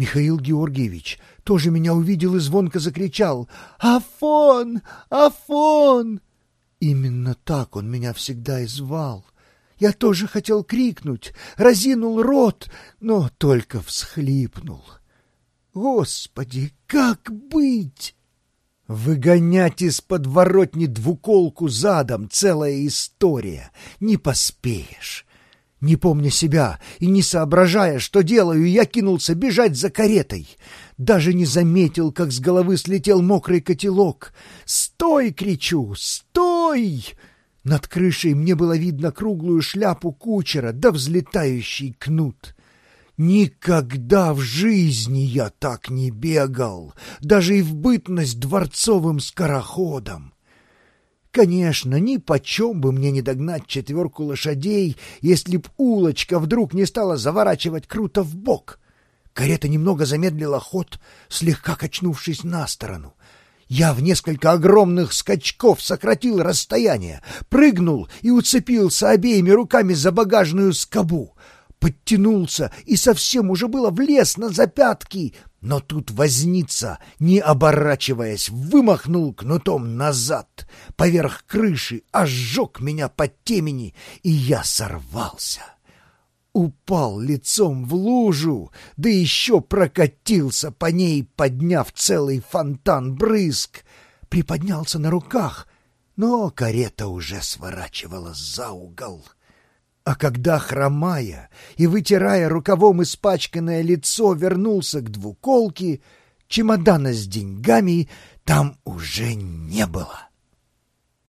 Михаил Георгиевич тоже меня увидел и звонко закричал «Афон! Афон!» Именно так он меня всегда и звал. Я тоже хотел крикнуть, разинул рот, но только всхлипнул. Господи, как быть? Выгонять из подворотни двуколку задом — целая история. Не поспеешь. Не помня себя и не соображая, что делаю, я кинулся бежать за каретой. Даже не заметил, как с головы слетел мокрый котелок. «Стой!» — кричу. «Стой!» Над крышей мне было видно круглую шляпу кучера да взлетающий кнут. Никогда в жизни я так не бегал, даже и в бытность дворцовым скороходом. Конечно, ни почем бы мне не догнать четверку лошадей, если б улочка вдруг не стала заворачивать круто в бок. Карета немного замедлила ход, слегка качнувшись на сторону. Я в несколько огромных скачков сократил расстояние, прыгнул и уцепился обеими руками за багажную скобу. Подтянулся и совсем уже было влез на запятки, но тут возница, не оборачиваясь, вымахнул кнутом назад, поверх крыши, ожег меня под темени, и я сорвался упал лицом в лужу, да еще прокатился по ней, подняв целый фонтан брызг. Приподнялся на руках, но карета уже сворачивала за угол. А когда, хромая и вытирая рукавом испачканное лицо, вернулся к двуколке, чемодана с деньгами там уже не было.